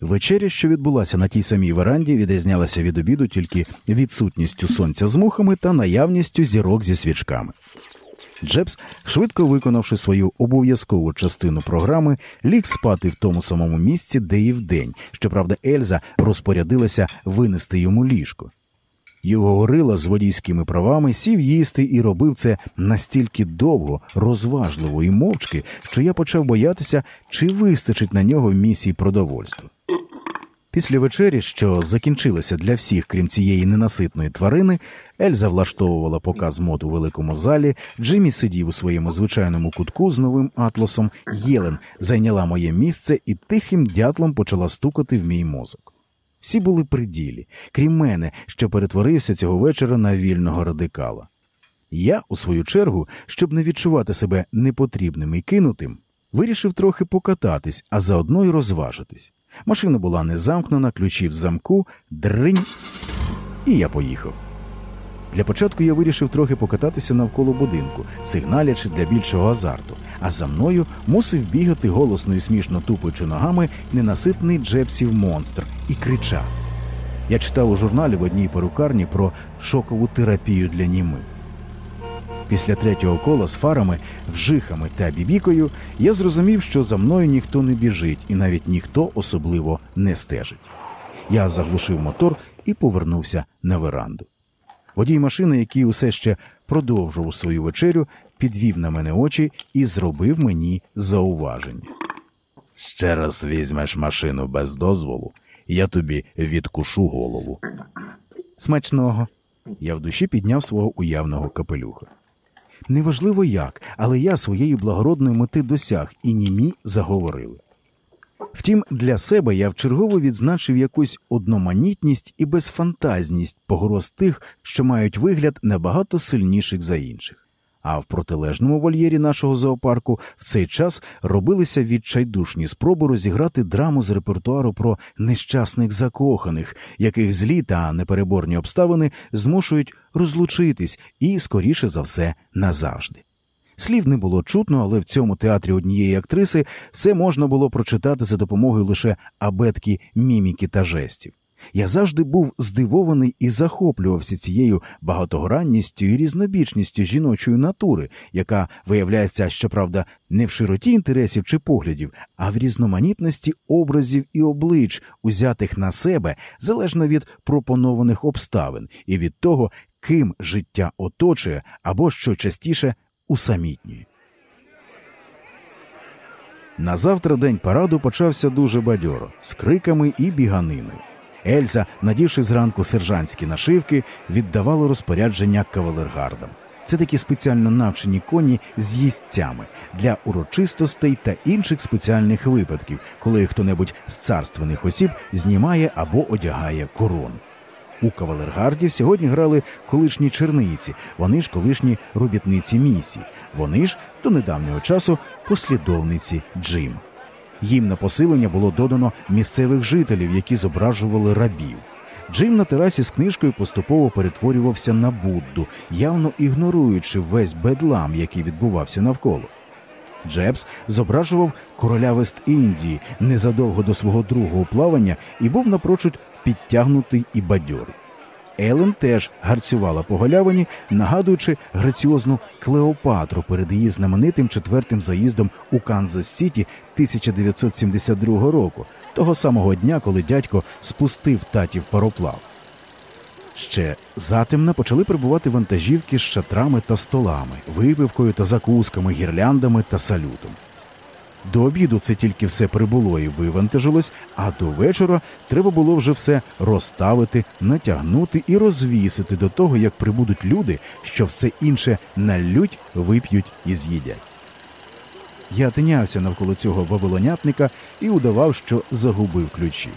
Вечеря, що відбулася на тій самій веранді, відрізнялася від обіду тільки відсутністю сонця з мухами та наявністю зірок зі свічками. Джебс, швидко виконавши свою обов'язкову частину програми, ліг спати в тому самому місці, де і вдень. Щоправда, Ельза розпорядилася винести йому ліжко. Його горила з водійськими правами сів їсти і робив це настільки довго, розважливо і мовчки, що я почав боятися, чи вистачить на нього місії продовольства. Після вечері, що закінчилася для всіх, крім цієї ненаситної тварини, Ельза влаштовувала показ мод у великому залі, Джиммі сидів у своєму звичайному кутку з новим атласом, Єлен зайняла моє місце і тихим дятлом почала стукати в мій мозок. Всі були при ділі, крім мене, що перетворився цього вечора на вільного радикала. Я, у свою чергу, щоб не відчувати себе непотрібним і кинутим, вирішив трохи покататись, а заодно й розважитись. Машина була не замкнена, ключі в замку, дринь, і я поїхав. Для початку я вирішив трохи покататися навколо будинку, сигналячи для більшого азарту, а за мною мусив бігати голосно і смішно тупаючи ногами ненаситний джепсів монстр і кричав. Я читав у журналі в одній перукарні про шокову терапію для німи. Після третього кола з фарами, вжихами та бібікою я зрозумів, що за мною ніхто не біжить і навіть ніхто особливо не стежить. Я заглушив мотор і повернувся на веранду. Водій машини, який усе ще продовжував свою вечерю, підвів на мене очі і зробив мені зауваження. Ще раз візьмеш машину без дозволу, я тобі відкушу голову. Смачного. Я в душі підняв свого уявного капелюха. Неважливо як, але я своєї благородної мети досяг і німі заговорили. Втім, для себе я вчергово відзначив якусь одноманітність і безфантазність погроз тих, що мають вигляд набагато сильніших за інших. А в протилежному вольєрі нашого зоопарку в цей час робилися відчайдушні спроби розіграти драму з репертуару про нещасних закоханих, яких злі та непереборні обставини змушують розлучитись і, скоріше за все, назавжди. Слів не було чутно, але в цьому театрі однієї актриси все можна було прочитати за допомогою лише абетки, міміки та жестів. Я завжди був здивований і захоплювався цією багатогранністю і різнобічністю жіночої натури, яка виявляється, щоправда, не в широті інтересів чи поглядів, а в різноманітності образів і облич, узятих на себе залежно від пропонованих обставин і від того, ким життя оточує або що частіше усамітнює. Назавтра день параду почався дуже бадьоро, з криками і біганиною. Ельза, надівши зранку сержантські нашивки, віддавала розпорядження кавалергардам. Це такі спеціально навчені коні з їстцями для урочистостей та інших спеціальних випадків, коли хто-небудь з царственних осіб знімає або одягає корону. У кавалергардів сьогодні грали колишні черниці, вони ж колишні робітниці місії, вони ж до недавнього часу послідовниці Джима. Їм на посилення було додано місцевих жителів, які зображували рабів. Джим на терасі з книжкою поступово перетворювався на Будду, явно ігноруючи весь бедлам, який відбувався навколо. Джебс зображував короля Вест-Індії незадовго до свого другого плавання і був напрочуд підтягнутий і бадьорий. Елен теж гарцювала по галявині, нагадуючи граціозну Клеопатру перед її знаменитим четвертим заїздом у Канзас Сіті 1972 року, того самого дня, коли дядько спустив татів пароплав. Ще затемно почали прибувати вантажівки з шатрами та столами, випивкою та закусками, гірляндами та салютом. До обіду це тільки все прибуло і вивантажилось, а до вечора треба було вже все розставити, натягнути і розвісити до того, як прибудуть люди, що все інше налють, вип'ють і з'їдять. Я тинявся навколо цього вавилонятника і удавав, що загубив ключі.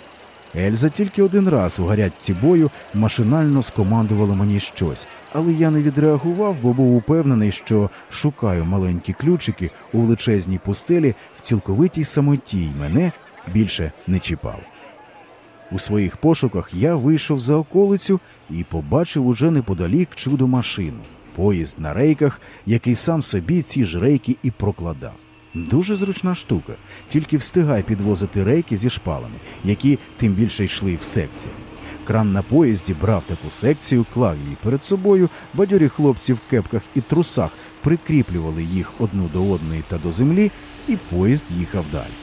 Ельза тільки один раз у гарячці бою машинально скомандувала мені щось, але я не відреагував, бо був упевнений, що шукаю маленькі ключики у величезній пустелі в цілковитій самоті й мене більше не чіпав. У своїх пошуках я вийшов за околицю і побачив уже неподалік чудо машину, поїзд на рейках, який сам собі ці ж рейки і прокладав. Дуже зручна штука, тільки встигай підвозити рейки зі шпалами, які тим більше йшли в секції. Кран на поїзді брав таку секцію, клав її перед собою, бадьорі хлопці в кепках і трусах прикріплювали їх одну до одної та до землі, і поїзд їхав далі.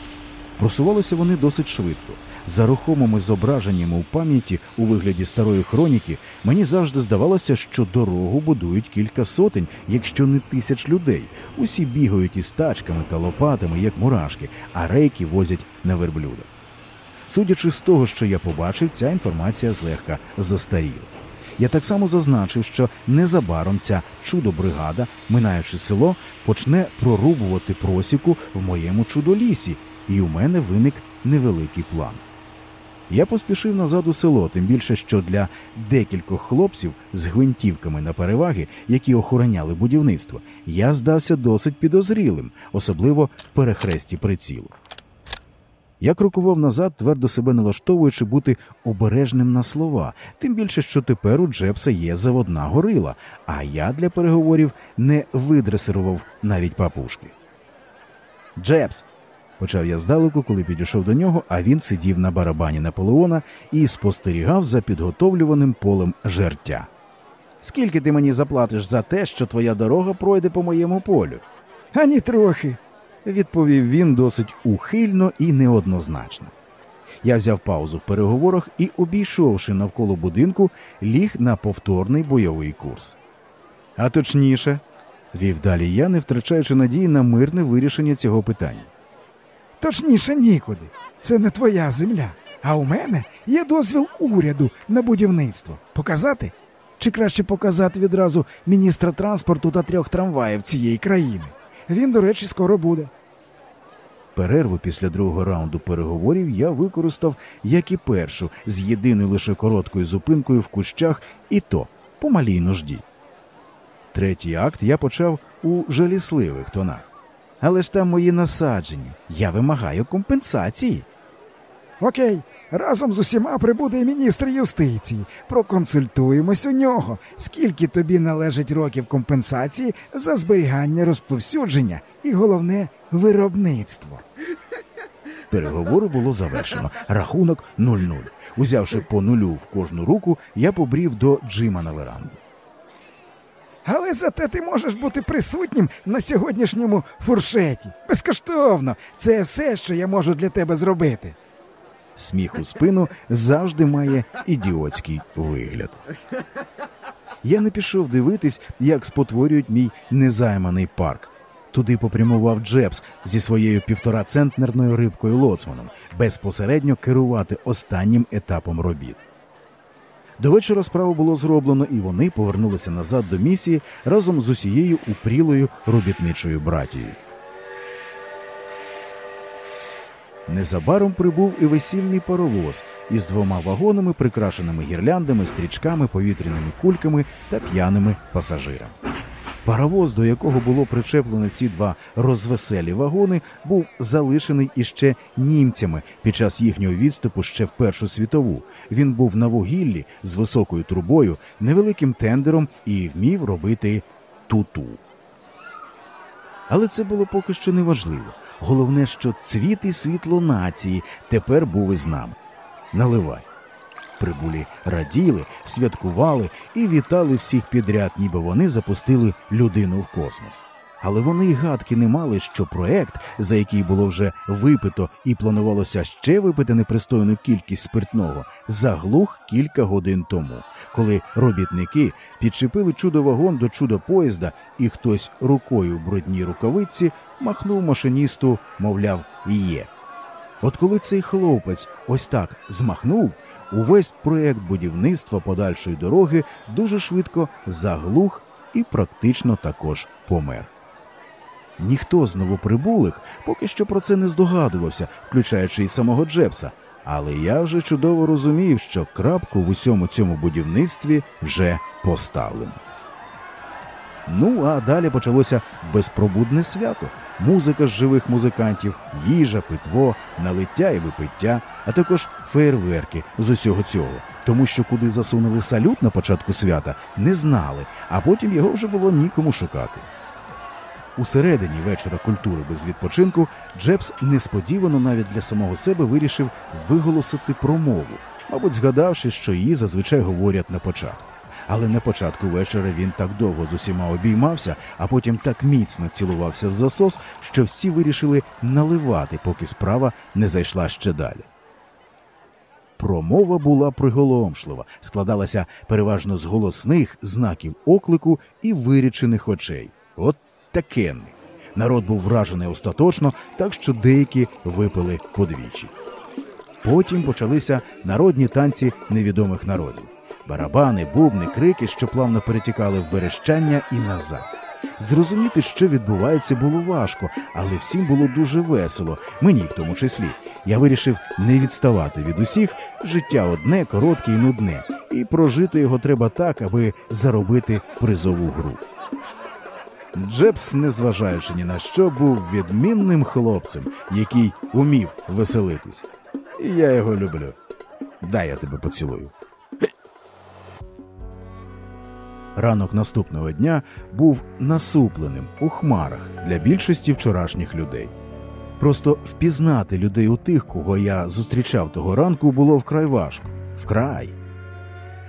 Просувалися вони досить швидко. За рухомими зображеннями у пам'яті у вигляді старої хроніки мені завжди здавалося, що дорогу будують кілька сотень, якщо не тисяч людей. Усі бігають із тачками та лопатами, як мурашки, а рейки возять на верблюдах. Судячи з того, що я побачив, ця інформація злегка застаріла. Я так само зазначив, що незабаром ця чудо-бригада, минаючи село, почне прорубувати просіку в моєму чудолісі, і у мене виник невеликий план. Я поспішив назад у село, тим більше, що для декількох хлопців з гвинтівками на переваги, які охороняли будівництво, я здався досить підозрілим, особливо в перехресті прицілу. Я крокував назад, твердо себе налаштовуючи бути обережним на слова, тим більше, що тепер у Джепса є заводна горила, а я для переговорів не видресирував навіть папушки. Джепс. Почав я здалеку, коли підійшов до нього, а він сидів на барабані Наполеона і спостерігав за підготовлюваним полем жертя. Скільки ти мені заплатиш за те, що твоя дорога пройде по моєму полю? Ані трохи. відповів він досить ухильно і неоднозначно. Я взяв паузу в переговорах і, обійшовши навколо будинку, ліг на повторний бойовий курс. А точніше, вів далі я, не втрачаючи надії на мирне вирішення цього питання. Точніше нікуди. Це не твоя земля. А у мене є дозвіл уряду на будівництво. Показати? Чи краще показати відразу міністра транспорту та трьох трамваїв цієї країни? Він, до речі, скоро буде. Перерву після другого раунду переговорів я використав, як і першу, з єдиною лише короткою зупинкою в кущах, і то по малій нужді. Третій акт я почав у жалісливих тонах. Але ж там мої насадження. Я вимагаю компенсації. Окей, разом з усіма прибуде і міністр юстиції. Проконсультуємось у нього. Скільки тобі належить років компенсації за зберігання розповсюдження і головне виробництво. Переговори було завершено. Рахунок 0-0. Узявши по нулю в кожну руку, я побрів до Джима на веранду. Але зате ти можеш бути присутнім на сьогоднішньому фуршеті. Безкоштовно. Це все, що я можу для тебе зробити. Сміх у спину завжди має ідіотський вигляд. Я не пішов дивитись, як спотворюють мій незайманий парк. Туди попрямував Джебс зі своєю півторацентнерною рибкою лоцманом безпосередньо керувати останнім етапом робіт. До вечора справу було зроблено, і вони повернулися назад до місії разом з усією упрілою робітничою братією. Незабаром прибув і весільний паровоз із двома вагонами, прикрашеними гірляндами, стрічками, повітряними кульками та п'яними пасажирами. Паровоз, до якого було причеплено ці два розвеселі вагони, був залишений іще німцями під час їхнього відступу ще в Першу світову. Він був на вугіллі з високою трубою, невеликим тендером і вмів робити туту. Але це було поки що не важливо. Головне, що цвіт і світло нації тепер був із нами. Наливай. Прибулі раділи, святкували і вітали всіх підряд, ніби вони запустили людину в космос. Але вони й гадки не мали, що проект, за який було вже випито і планувалося ще випити непристойну кількість спиртного, заглух кілька годин тому, коли робітники підчепили чудо-вагон до чудо-поїзда, і хтось рукою в брудній рукавиці махнув машиністу, мовляв, є. От коли цей хлопець ось так змахнув, увесь проект будівництва подальшої дороги дуже швидко заглух і практично також помер. Ніхто з новоприбулих поки що про це не здогадувався, включаючи й самого Джепса, але я вже чудово розумів, що крапку в усьому цьому будівництві вже поставлено. Ну, а далі почалося безпробудне свято. Музика з живих музикантів, їжа, питво, налиття і випиття, а також феєрверки з усього цього. Тому що куди засунули салют на початку свята, не знали, а потім його вже було нікому шукати. Усередині вечора культури без відпочинку Джебс несподівано навіть для самого себе вирішив виголосити промову, мабуть, згадавши, що її зазвичай говорять на початку. Але на початку вечора він так довго з усіма обіймався, а потім так міцно цілувався в засос, що всі вирішили наливати, поки справа не зайшла ще далі. Промова була приголомшлива, складалася переважно з голосних знаків оклику і вирічених очей. От такенних. Народ був вражений остаточно, так що деякі випили подвічі. Потім почалися народні танці невідомих народів. Барабани, бубни, крики, що плавно перетікали в верещання і назад. Зрозуміти, що відбувається, було важко, але всім було дуже весело, мені в тому числі. Я вирішив не відставати від усіх. Життя одне, коротке і нудне, і прожити його треба так, аби заробити призову гру. Джебс, незважаючи ні на що, був відмінним хлопцем, який умів веселитись. І я його люблю. Дай я тебе поцілую. Ранок наступного дня був насупленим у хмарах для більшості вчорашніх людей. Просто впізнати людей у тих, кого я зустрічав того ранку, було вкрай важко. Вкрай.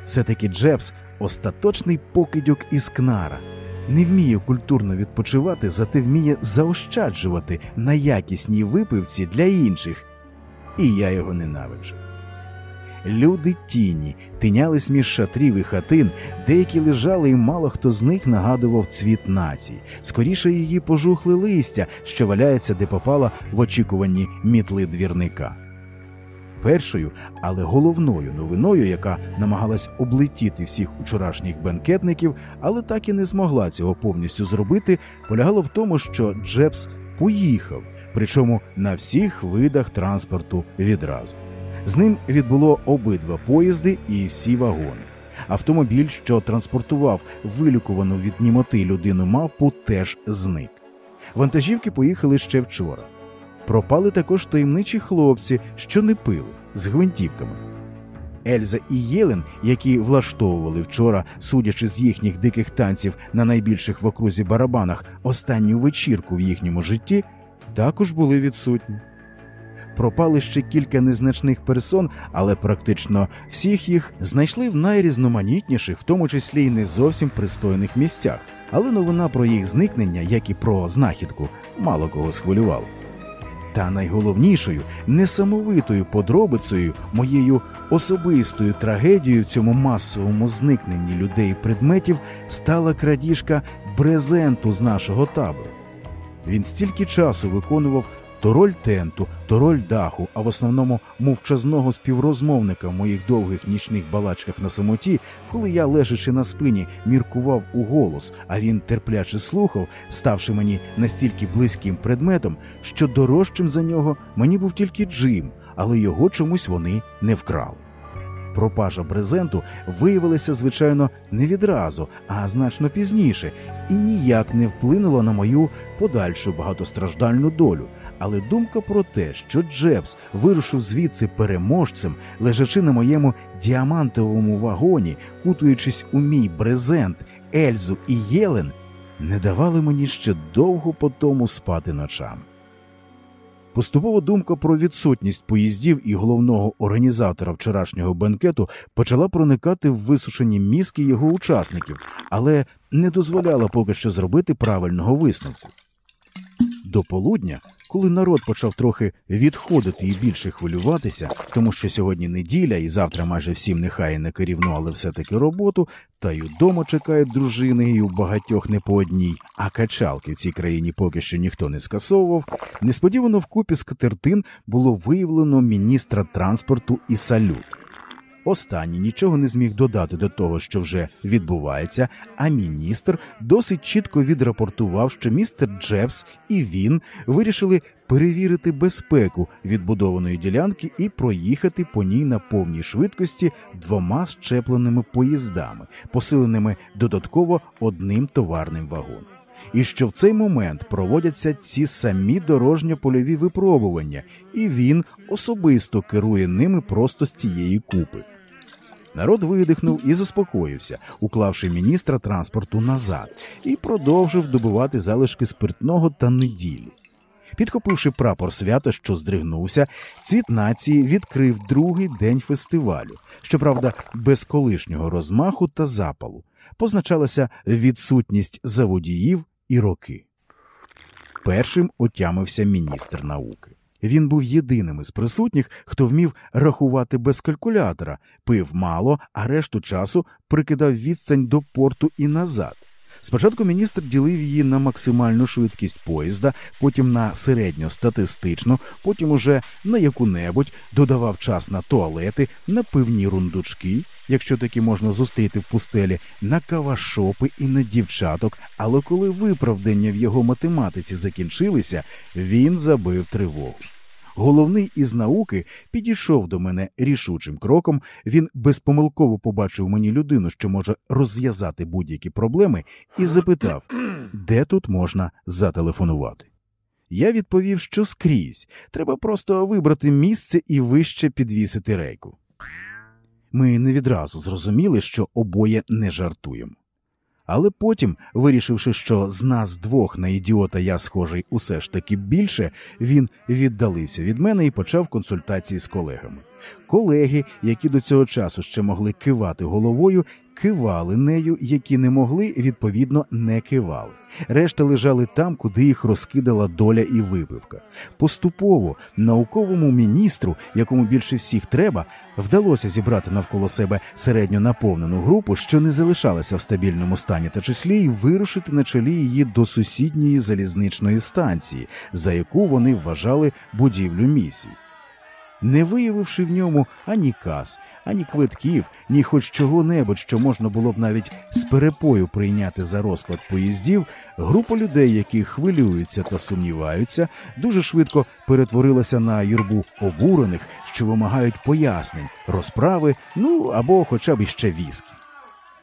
Все-таки Джебс остаточний покидьок із кнара. Не вміє культурно відпочивати, зате вміє заощаджувати на якісній випивці для інших. І я його ненавиджу. Люди тіні тинялись між шатрів і хатин, деякі лежали, і мало хто з них нагадував цвіт нації. Скоріше її пожухли листя, що валяється, де попала в очікуванні мітли двірника. Першою, але головною новиною, яка намагалась облетіти всіх учорашніх бенкетників, але так і не змогла цього повністю зробити, полягало в тому, що Джебс поїхав, причому на всіх видах транспорту відразу. З ним відбуло обидва поїзди і всі вагони. Автомобіль, що транспортував вилікувану від німоти людину мавпу, теж зник. Вантажівки поїхали ще вчора. Пропали також таємничі хлопці, що не пили з гвинтівками. Ельза і Єлен, які влаштовували вчора, судячи з їхніх диких танців на найбільших в окрузі барабанах, останню вечірку в їхньому житті, також були відсутні. Пропали ще кілька незначних персон, але практично всіх їх знайшли в найрізноманітніших, в тому числі й не зовсім пристойних місцях. Але новина про їх зникнення, як і про знахідку, мало кого схвилювала. Та найголовнішою, несамовитою подробицею, моєю особистою трагедією в цьому масовому зникненні людей і предметів стала крадіжка брезенту з нашого табору. Він стільки часу виконував то роль тенту, то роль даху, а в основному мовчазного співрозмовника в моїх довгих нічних балачках на самоті, коли я, лежачи на спині, міркував у голос, а він терпляче слухав, ставши мені настільки близьким предметом, що дорожчим за нього мені був тільки Джим, але його чомусь вони не вкрали. Пропажа брезенту виявилася, звичайно, не відразу, а значно пізніше, і ніяк не вплинула на мою подальшу багатостраждальну долю. Але думка про те, що Джебс вирушив звідси переможцем, лежачи на моєму діамантовому вагоні, кутуючись у мій брезент, Ельзу і Єлен, не давали мені ще довго по тому спати ночами. Поступово думка про відсутність поїздів і головного організатора вчорашнього бенкету почала проникати в висушені мізки його учасників, але не дозволяла поки що зробити правильного висновку. До полудня, коли народ почав трохи відходити і більше хвилюватися, тому що сьогодні неділя і завтра майже всім нехай не керівну, але все-таки роботу, та й удома чекають дружини, і у багатьох не по одній, а качалки в цій країні поки що ніхто не скасовував. Несподівано вкупі з катертин було виявлено міністра транспорту і салют. Останній нічого не зміг додати до того, що вже відбувається, а міністр досить чітко відрапортував, що містер Джебс і він вирішили перевірити безпеку відбудованої ділянки і проїхати по ній на повній швидкості двома щепленими поїздами, посиленими додатково одним товарним вагоном. І що в цей момент проводяться ці самі дорожньо-польові випробування, і він особисто керує ними просто з цієї купи. Народ видихнув і заспокоївся, уклавши міністра транспорту назад, і продовжив добувати залишки спиртного та неділі. Підхопивши прапор свята, що здригнувся, цвіт нації відкрив другий день фестивалю, щоправда, без колишнього розмаху та запалу. Позначалася відсутність заводіїв і роки. Першим отямився міністр науки. Він був єдиним із присутніх, хто вмів рахувати без калькулятора, пив мало, а решту часу прикидав відстань до порту і назад. Спочатку міністр ділив її на максимальну швидкість поїзда, потім на середньостатистичну, потім уже на яку-небудь додавав час на туалети, на пивні рундучки, якщо такі можна зустріти в пустелі, на кавашопи і на дівчаток. Але коли виправдання в його математиці закінчилися, він забив тривогу. Головний із науки підійшов до мене рішучим кроком. Він безпомилково побачив мені людину, що може розв'язати будь-які проблеми, і запитав, де тут можна зателефонувати. Я відповів, що скрізь. Треба просто вибрати місце і вище підвісити рейку. Ми не відразу зрозуміли, що обоє не жартуємо. Але потім, вирішивши, що з нас двох на ідіота я схожий усе ж таки більше, він віддалився від мене і почав консультації з колегами. Колеги, які до цього часу ще могли кивати головою, кивали нею, які не могли, відповідно, не кивали. Решта лежали там, куди їх розкидала доля і випивка. Поступово науковому міністру, якому більше всіх треба, вдалося зібрати навколо себе середньо наповнену групу, що не залишалася в стабільному стані та числі, і вирушити на чолі її до сусідньої залізничної станції, за яку вони вважали будівлю місії. Не виявивши в ньому ані кас, ані квитків, ні хоч чого-небудь, що можна було б навіть з перепою прийняти за розклад поїздів, група людей, які хвилюються та сумніваються, дуже швидко перетворилася на юрбу обурених, що вимагають пояснень, розправи, ну або хоча б іще віскі.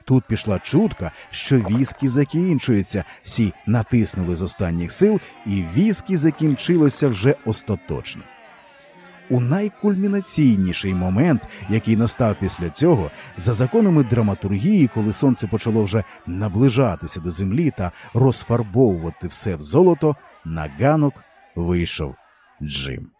Тут пішла чутка, що віскі закінчується. Всі натиснули з останніх сил, і віскі закінчилося вже остаточно. У найкульмінаційніший момент, який настав після цього, за законами драматургії, коли сонце почало вже наближатися до землі та розфарбовувати все в золото, на ганок вийшов Джим.